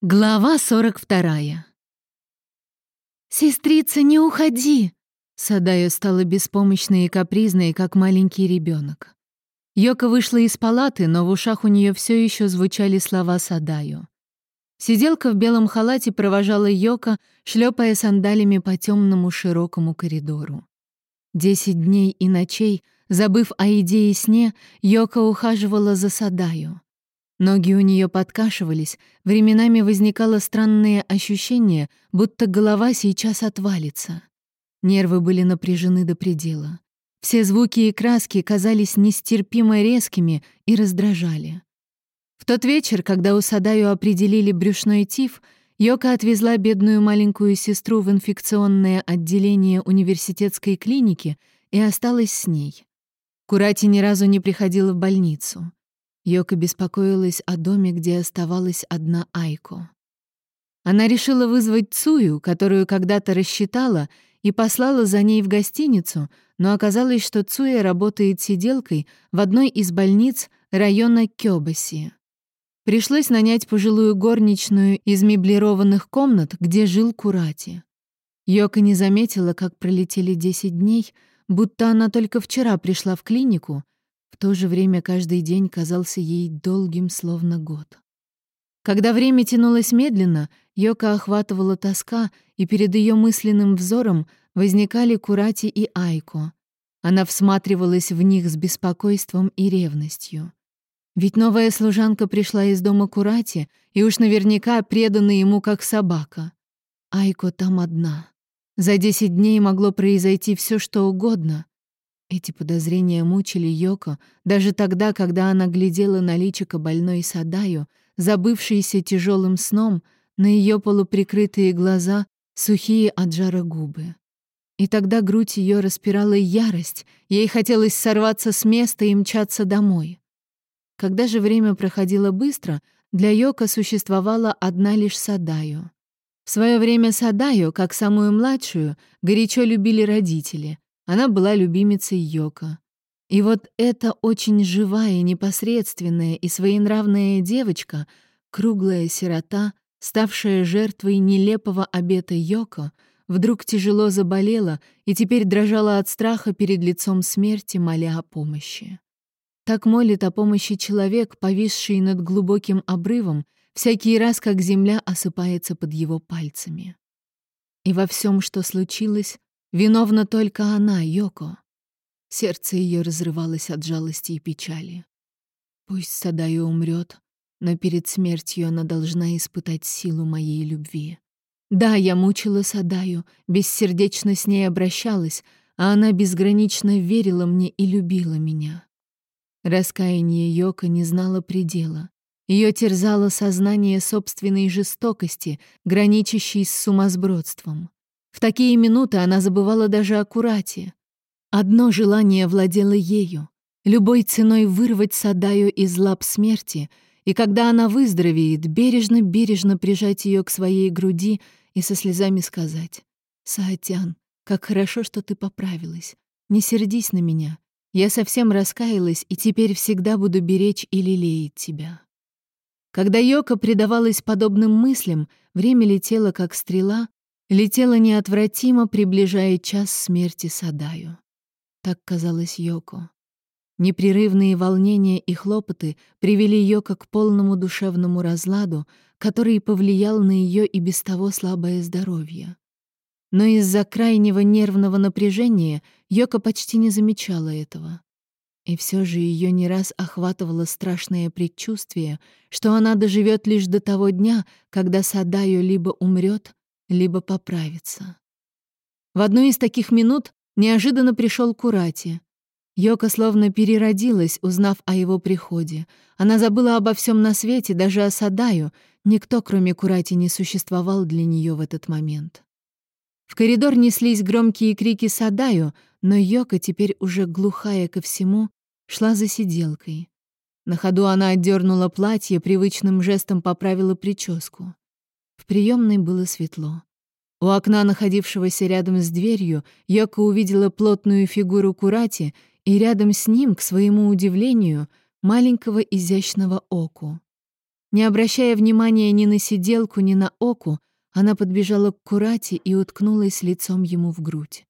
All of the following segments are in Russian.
Глава 42. «Сестрица, не уходи!» Садая стала беспомощной и капризной, как маленький ребенок. Йока вышла из палаты, но в ушах у нее все еще звучали слова Садаю. Сиделка в белом халате провожала Йока, шлепая сандалями по темному широкому коридору. Десять дней и ночей, забыв о идее сне, Йока ухаживала за Садаю. Ноги у нее подкашивались, временами возникало странное ощущение, будто голова сейчас отвалится. Нервы были напряжены до предела. Все звуки и краски казались нестерпимо резкими и раздражали. В тот вечер, когда у Садаю определили брюшной тиф, Йока отвезла бедную маленькую сестру в инфекционное отделение университетской клиники и осталась с ней. Курати ни разу не приходила в больницу. Йока беспокоилась о доме, где оставалась одна Айко. Она решила вызвать Цую, которую когда-то рассчитала, и послала за ней в гостиницу, но оказалось, что Цуя работает сиделкой в одной из больниц района Кёбаси. Пришлось нанять пожилую горничную из меблированных комнат, где жил Курати. Йока не заметила, как пролетели 10 дней, будто она только вчера пришла в клинику — в то же время каждый день казался ей долгим, словно год. Когда время тянулось медленно, Йока охватывала тоска, и перед ее мысленным взором возникали Курати и Айко. Она всматривалась в них с беспокойством и ревностью. Ведь новая служанка пришла из дома Курати, и уж наверняка предана ему как собака. Айко там одна. За десять дней могло произойти все, что угодно. Эти подозрения мучили Йоко даже тогда, когда она глядела на личико больной Садаю, забывшейся тяжелым сном, на ее полуприкрытые глаза, сухие от жара губы. И тогда грудь ее распирала ярость, ей хотелось сорваться с места и мчаться домой. Когда же время проходило быстро, для Йока существовала одна лишь Садаю. В свое время Садаю, как самую младшую, горячо любили родители — она была любимицей Йока. И вот эта очень живая, непосредственная и своенравная девочка, круглая сирота, ставшая жертвой нелепого обета Йоко, вдруг тяжело заболела и теперь дрожала от страха перед лицом смерти, моля о помощи. Так молит о помощи человек, повисший над глубоким обрывом, всякий раз, как земля осыпается под его пальцами. И во всем, что случилось, Виновна только она, Йоко. Сердце ее разрывалось от жалости и печали. Пусть Садаю умрет, но перед смертью она должна испытать силу моей любви. Да, я мучила Садаю, бессердечно с ней обращалась, а она безгранично верила мне и любила меня. Раскаяние Йока не знало предела. Ее терзало сознание собственной жестокости, граничащей с сумасбродством. В такие минуты она забывала даже о Курате. Одно желание владело ею — любой ценой вырвать Садаю из лап смерти, и когда она выздоровеет, бережно-бережно прижать ее к своей груди и со слезами сказать «Саатян, как хорошо, что ты поправилась. Не сердись на меня. Я совсем раскаялась и теперь всегда буду беречь и лелеять тебя». Когда Йока предавалась подобным мыслям, время летело как стрела, летела неотвратимо, приближая час смерти Садаю. Так казалось Йоко. Непрерывные волнения и хлопоты привели Йоко к полному душевному разладу, который повлиял на ее и без того слабое здоровье. Но из-за крайнего нервного напряжения Йока почти не замечала этого. И все же ее не раз охватывало страшное предчувствие, что она доживет лишь до того дня, когда Садаю либо умрет, либо поправиться. В одну из таких минут неожиданно пришел Курати. Йока словно переродилась, узнав о его приходе. Она забыла обо всем на свете, даже о Садаю. Никто, кроме Курати, не существовал для нее в этот момент. В коридор неслись громкие крики Садаю, но Йока, теперь уже глухая ко всему, шла за сиделкой. На ходу она отдернула платье, привычным жестом поправила прическу. В приемной было светло. У окна, находившегося рядом с дверью, Йока увидела плотную фигуру Курати и рядом с ним, к своему удивлению, маленького изящного Оку. Не обращая внимания ни на сиделку, ни на оку, она подбежала к Курате и уткнулась лицом ему в грудь.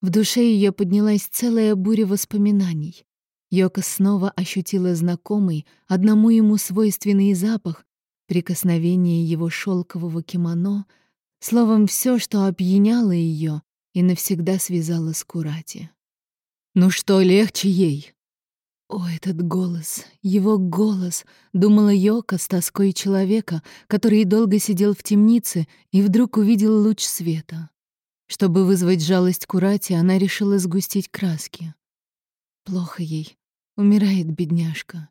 В душе ее поднялась целая буря воспоминаний. Йока снова ощутила знакомый, одному ему свойственный запах, прикосновение его шелкового кимоно, словом, все, что опьяняло ее и навсегда связало с Курати. «Ну что, легче ей?» О, этот голос, его голос, думала Йока с тоской человека, который долго сидел в темнице и вдруг увидел луч света. Чтобы вызвать жалость Курати, она решила сгустить краски. Плохо ей. Умирает бедняжка.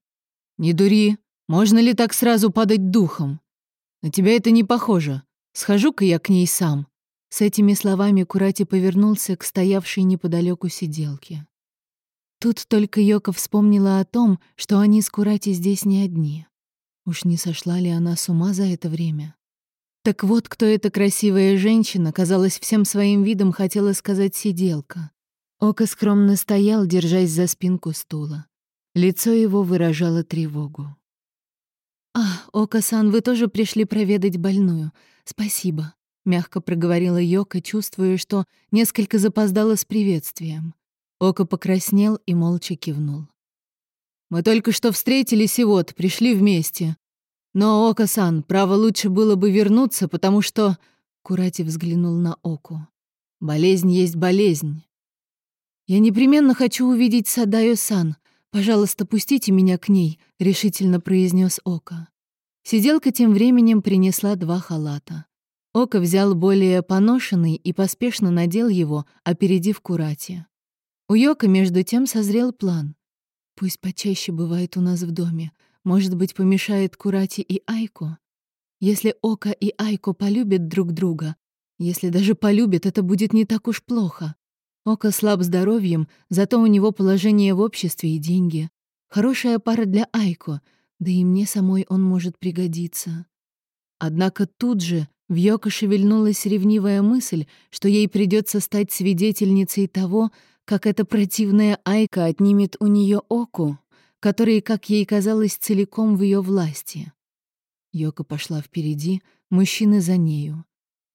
«Не дури. Можно ли так сразу падать духом? На тебя это не похоже. Схожу-ка я к ней сам». С этими словами Курати повернулся к стоявшей неподалеку сиделке. Тут только Йока вспомнила о том, что они с Курати здесь не одни. Уж не сошла ли она с ума за это время? Так вот, кто эта красивая женщина, казалось, всем своим видом хотела сказать сиделка. Ока скромно стоял, держась за спинку стула. Лицо его выражало тревогу. «А, Ока-сан, вы тоже пришли проведать больную. Спасибо», — мягко проговорила Йока, чувствуя, что несколько запоздала с приветствием. Ока покраснел и молча кивнул. «Мы только что встретились и вот, пришли вместе. Но, Ока-сан, право лучше было бы вернуться, потому что...» Курати взглянул на Оку. «Болезнь есть болезнь. Я непременно хочу увидеть Садаю-сан. Пожалуйста, пустите меня к ней», — решительно произнес Ока. Сиделка тем временем принесла два халата. Ока взял более поношенный и поспешно надел его, опередив Курати. У Йока, между тем, созрел план. Пусть почаще бывает у нас в доме. Может быть, помешает Курати и Айко? Если Ока и Айко полюбят друг друга, если даже полюбят, это будет не так уж плохо. Ока слаб здоровьем, зато у него положение в обществе и деньги. Хорошая пара для Айко, да и мне самой он может пригодиться. Однако тут же в Йоко шевельнулась ревнивая мысль, что ей придется стать свидетельницей того, как эта противная Айка отнимет у нее Оку, который, как ей казалось, целиком в ее власти. Йока пошла впереди, мужчины за нею.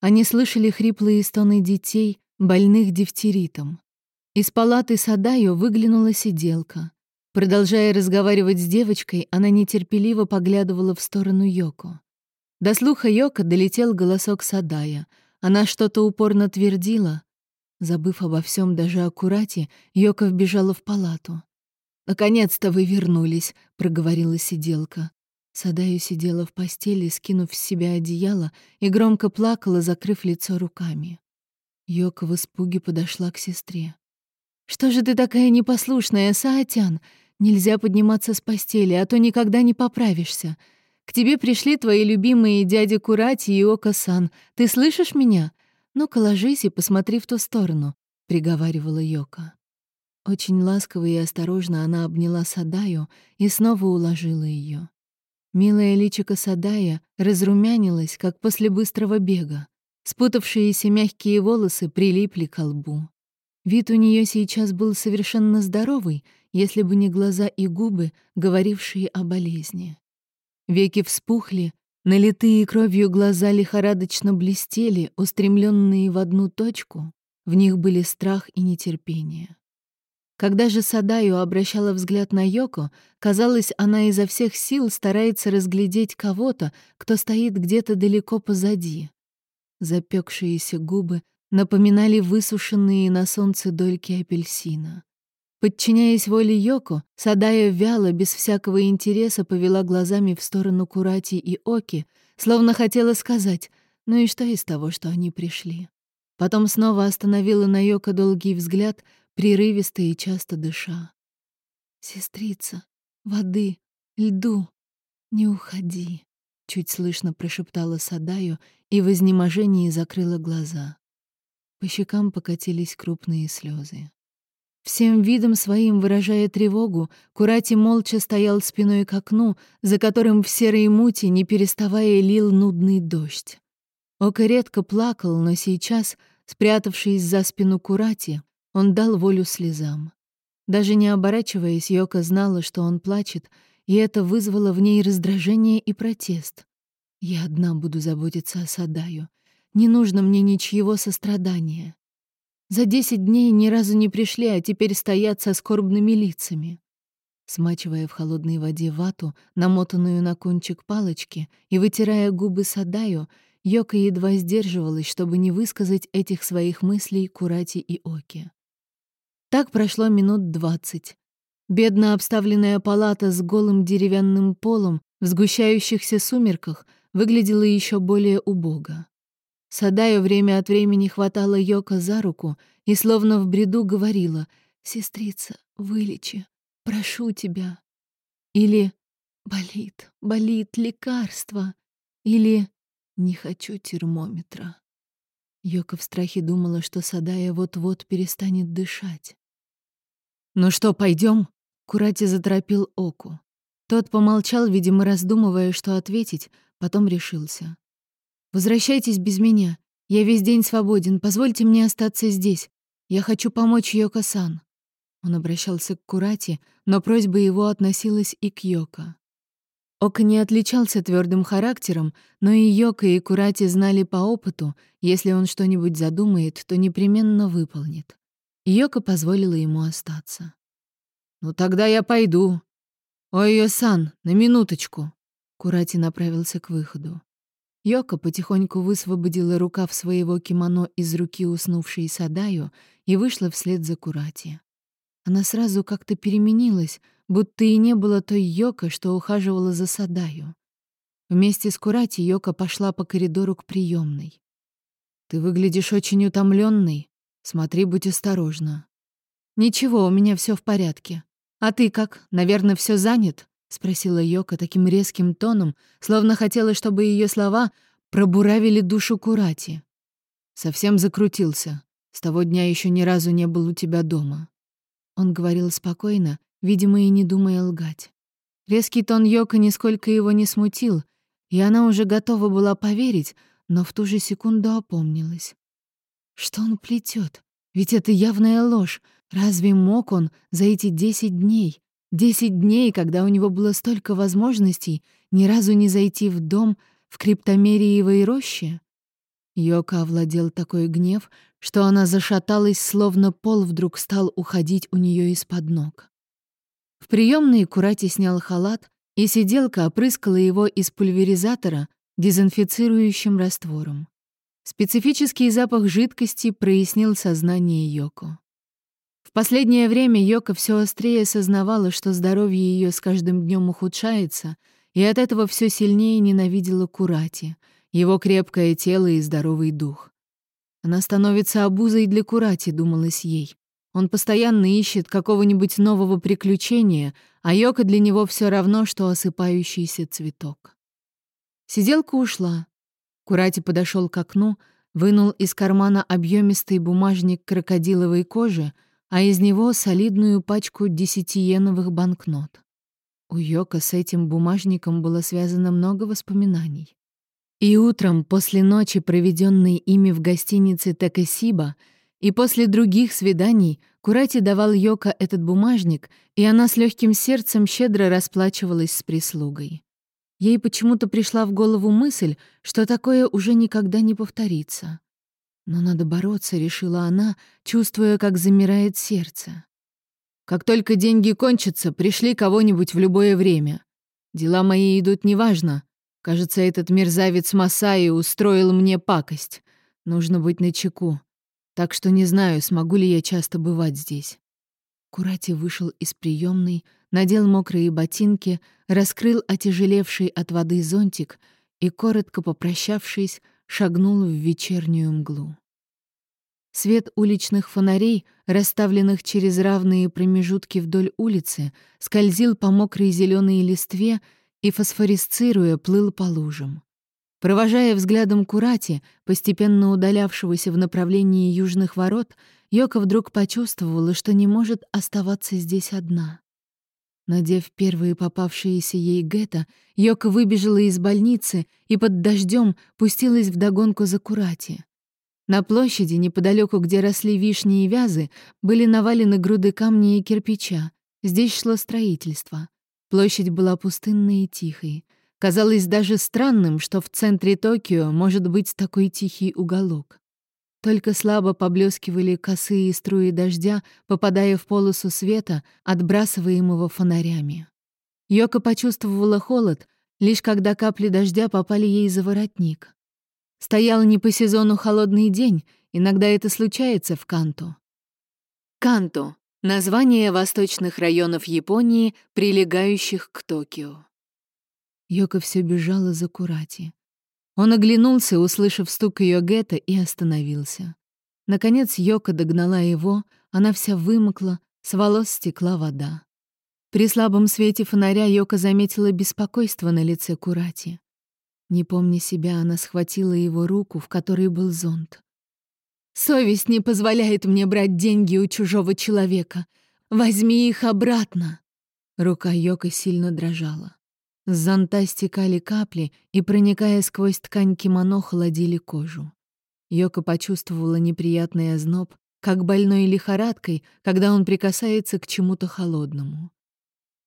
Они слышали хриплые стоны детей, больных дифтеритом. Из палаты Садаю выглянула сиделка. Продолжая разговаривать с девочкой, она нетерпеливо поглядывала в сторону Йоко. До слуха Йоко долетел голосок Садая. Она что-то упорно твердила, Забыв обо всем, даже о Курате, Йока вбежала в палату. «Наконец-то вы вернулись», — проговорила сиделка. Садаю сидела в постели, скинув с себя одеяло, и громко плакала, закрыв лицо руками. Йока в испуге подошла к сестре. «Что же ты такая непослушная, Саатян? Нельзя подниматься с постели, а то никогда не поправишься. К тебе пришли твои любимые дяди Курати и Ока-сан. Ты слышишь меня? «Ну-ка, ложись и посмотри в ту сторону», — приговаривала Йока. Очень ласково и осторожно она обняла Садаю и снова уложила ее. Милая личико Садая разрумянилась, как после быстрого бега. Спутавшиеся мягкие волосы прилипли к лбу. Вид у нее сейчас был совершенно здоровый, если бы не глаза и губы, говорившие о болезни. Веки вспухли, Налитые кровью глаза лихорадочно блестели, устремленные в одну точку. В них были страх и нетерпение. Когда же Садаю обращала взгляд на Йоко, казалось, она изо всех сил старается разглядеть кого-то, кто стоит где-то далеко позади. Запекшиеся губы напоминали высушенные на солнце дольки апельсина. Подчиняясь воле Йоко, Садая вяло, без всякого интереса, повела глазами в сторону Курати и Оки, словно хотела сказать «ну и что из того, что они пришли?». Потом снова остановила на Йоко долгий взгляд, прерывисто и часто дыша. «Сестрица, воды, льду, не уходи», — чуть слышно прошептала Садаю и в изнеможении закрыла глаза. По щекам покатились крупные слезы. Всем видом своим выражая тревогу, Курати молча стоял спиной к окну, за которым в серой мути, не переставая, лил нудный дождь. Ока редко плакал, но сейчас, спрятавшись за спину Курати, он дал волю слезам. Даже не оборачиваясь, Йока знала, что он плачет, и это вызвало в ней раздражение и протест. «Я одна буду заботиться о Садаю. Не нужно мне ничьего сострадания. За десять дней ни разу не пришли, а теперь стоят со скорбными лицами». Смачивая в холодной воде вату, намотанную на кончик палочки, и вытирая губы Садаю, Йока едва сдерживалась, чтобы не высказать этих своих мыслей Курати и Оки. Так прошло минут двадцать. Бедно обставленная палата с голым деревянным полом в сгущающихся сумерках выглядела еще более убого. Садаю время от времени хватала Йока за руку и словно в бреду говорила «Сестрица, вылечи, прошу тебя». Или «Болит, болит лекарство». Или «Не хочу термометра». Йока в страхе думала, что Садая вот-вот перестанет дышать. «Ну что, пойдем? Курати заторопил Оку. Тот помолчал, видимо, раздумывая, что ответить, потом решился. «Возвращайтесь без меня. Я весь день свободен. Позвольте мне остаться здесь. Я хочу помочь Йоко-сан». Он обращался к Курати, но просьба его относилась и к Йоко. Ока не отличался твердым характером, но и Йока и Курати знали по опыту, если он что-нибудь задумает, то непременно выполнит. Йока позволила ему остаться. «Ну тогда я пойду. Ой-ё-сан, на минуточку». Курати направился к выходу. Йока потихоньку высвободила рукав своего кимоно из руки уснувшей Садаю и вышла вслед за Курати. Она сразу как-то переменилась, будто и не было той Йока, что ухаживала за Садаю. Вместе с Курати Йока пошла по коридору к приемной. «Ты выглядишь очень утомленной. Смотри, будь осторожна». «Ничего, у меня все в порядке. А ты как? Наверное, все занят?» — спросила Йока таким резким тоном, словно хотела, чтобы ее слова пробуравили душу Курати. «Совсем закрутился. С того дня еще ни разу не был у тебя дома». Он говорил спокойно, видимо, и не думая лгать. Резкий тон Йока нисколько его не смутил, и она уже готова была поверить, но в ту же секунду опомнилась. Что он плетет? Ведь это явная ложь. Разве мог он за эти десять дней, десять дней, когда у него было столько возможностей, ни разу не зайти в дом в криптомериевой роще? Йока овладел такой гнев, что она зашаталась, словно пол вдруг стал уходить у нее из-под ног. В приемной Курати снял халат, и сиделка опрыскала его из пульверизатора дезинфицирующим раствором. Специфический запах жидкости прояснил сознание Йоко. В последнее время Йоко все острее осознавала, что здоровье ее с каждым днем ухудшается, и от этого все сильнее ненавидела Курати, его крепкое тело и здоровый дух. Она становится обузой для Курати, думалось ей. Он постоянно ищет какого-нибудь нового приключения, а Йока для него все равно, что осыпающийся цветок. Сиделка ушла. Курати подошел к окну, вынул из кармана объемистый бумажник крокодиловой кожи, а из него солидную пачку десятиеновых банкнот. У Йока с этим бумажником было связано много воспоминаний. И утром, после ночи, проведенной ими в гостинице Такасиба, и после других свиданий Курати давал Йока этот бумажник, и она с легким сердцем щедро расплачивалась с прислугой. Ей почему-то пришла в голову мысль, что такое уже никогда не повторится. Но надо бороться, решила она, чувствуя, как замирает сердце. Как только деньги кончатся, пришли кого-нибудь в любое время. Дела мои идут неважно. Кажется, этот мерзавец Масаи устроил мне пакость. Нужно быть начеку. Так что не знаю, смогу ли я часто бывать здесь. Курати вышел из приемной, надел мокрые ботинки, раскрыл отяжелевший от воды зонтик и, коротко попрощавшись, шагнул в вечернюю мглу. Свет уличных фонарей, расставленных через равные промежутки вдоль улицы, скользил по мокрой зеленой листве и, фосфорисцируя, плыл по лужам. Провожая взглядом Курати, постепенно удалявшегося в направлении южных ворот, Йока вдруг почувствовала, что не может оставаться здесь одна. Надев первые попавшиеся ей гетто, Йока выбежала из больницы и под дождем пустилась вдогонку за Курати. На площади, неподалеку, где росли вишни и вязы, были навалены груды камня и кирпича. Здесь шло строительство. Площадь была пустынной и тихой. Казалось даже странным, что в центре Токио может быть такой тихий уголок. Только слабо поблескивали косые струи дождя, попадая в полосу света, отбрасываемого фонарями. Йока почувствовала холод, лишь когда капли дождя попали ей за воротник. Стоял не по сезону холодный день, иногда это случается в Канту. Канту — название восточных районов Японии, прилегающих к Токио. Йока все бежала за Курати. Он оглянулся, услышав стук ее гетто, и остановился. Наконец Йока догнала его, она вся вымокла, с волос стекла вода. При слабом свете фонаря Йока заметила беспокойство на лице Курати. Не помня себя, она схватила его руку, в которой был зонт. «Совесть не позволяет мне брать деньги у чужого человека. Возьми их обратно!» Рука Йока сильно дрожала. С зонта стекали капли и, проникая сквозь ткань кимоно, холодили кожу. Йока почувствовала неприятный озноб, как больной лихорадкой, когда он прикасается к чему-то холодному.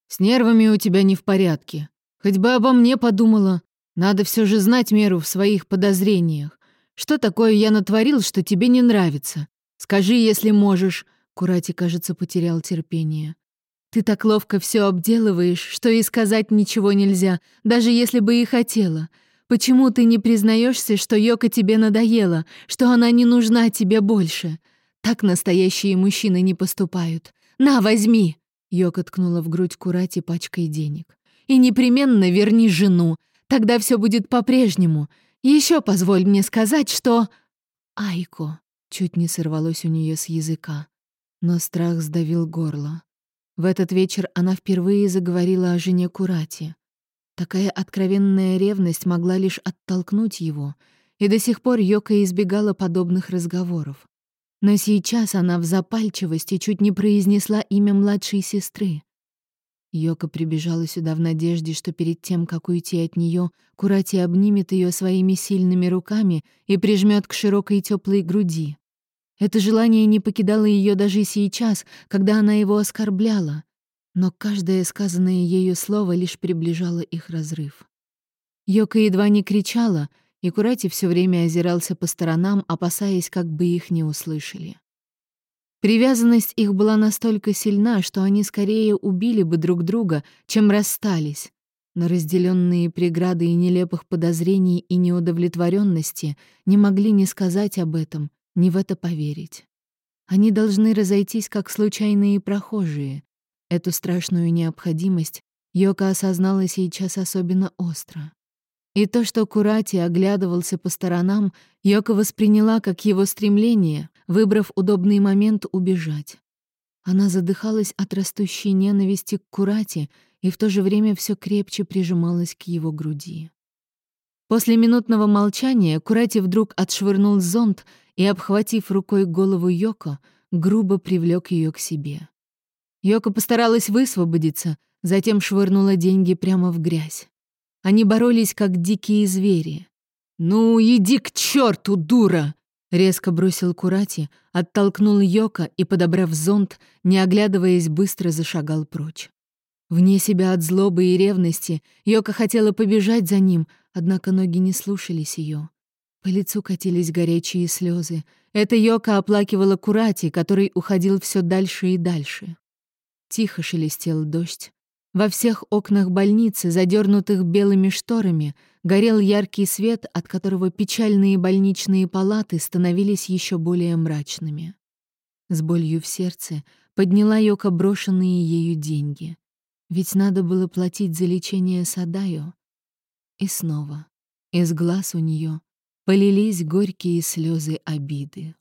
С нервами у тебя не в порядке. Хоть бы обо мне подумала. Надо все же знать меру в своих подозрениях. Что такое я натворил, что тебе не нравится? Скажи, если можешь. Курати, кажется, потерял терпение. Ты так ловко все обделываешь, что и сказать ничего нельзя, даже если бы и хотела. Почему ты не признаешься, что Йока тебе надоела, что она не нужна тебе больше? Так настоящие мужчины не поступают. На, возьми!» Йока ткнула в грудь Курати пачкой денег. «И непременно верни жену, тогда все будет по-прежнему. Еще позволь мне сказать, что...» «Айко!» — чуть не сорвалось у нее с языка. Но страх сдавил горло. В этот вечер она впервые заговорила о жене Курати. Такая откровенная ревность могла лишь оттолкнуть его, и до сих пор Йока избегала подобных разговоров. Но сейчас она в запальчивости чуть не произнесла имя младшей сестры. Йока прибежала сюда в надежде, что перед тем, как уйти от нее, Курати обнимет ее своими сильными руками и прижмет к широкой теплой груди. Это желание не покидало ее даже сейчас, когда она его оскорбляла, но каждое сказанное ею слово лишь приближало их разрыв. Йока едва не кричала — и Курати все время озирался по сторонам, опасаясь, как бы их не услышали. Привязанность их была настолько сильна, что они скорее убили бы друг друга, чем расстались. Но разделенные преграды и нелепых подозрений и неудовлетворенности не могли ни сказать об этом, ни в это поверить. Они должны разойтись, как случайные прохожие. Эту страшную необходимость Йока осознала сейчас особенно остро. И то, что Курати оглядывался по сторонам, Йока восприняла как его стремление, выбрав удобный момент убежать. Она задыхалась от растущей ненависти к Курати и в то же время все крепче прижималась к его груди. После минутного молчания Курати вдруг отшвырнул зонт и, обхватив рукой голову Йоко, грубо привлек ее к себе. Йоко постаралась высвободиться, затем швырнула деньги прямо в грязь. Они боролись, как дикие звери. «Ну, иди к черту, дура!» Резко бросил Курати, оттолкнул Йока и, подобрав зонт, не оглядываясь, быстро зашагал прочь. Вне себя от злобы и ревности Йока хотела побежать за ним, однако ноги не слушались ее. По лицу катились горячие слезы. Это Йока оплакивала Курати, который уходил все дальше и дальше. Тихо шелестел дождь. Во всех окнах больницы, задернутых белыми шторами, горел яркий свет, от которого печальные больничные палаты становились еще более мрачными. С болью в сердце подняла Йока брошенные ею деньги. Ведь надо было платить за лечение Садаю. И снова из глаз у нее полились горькие слезы обиды.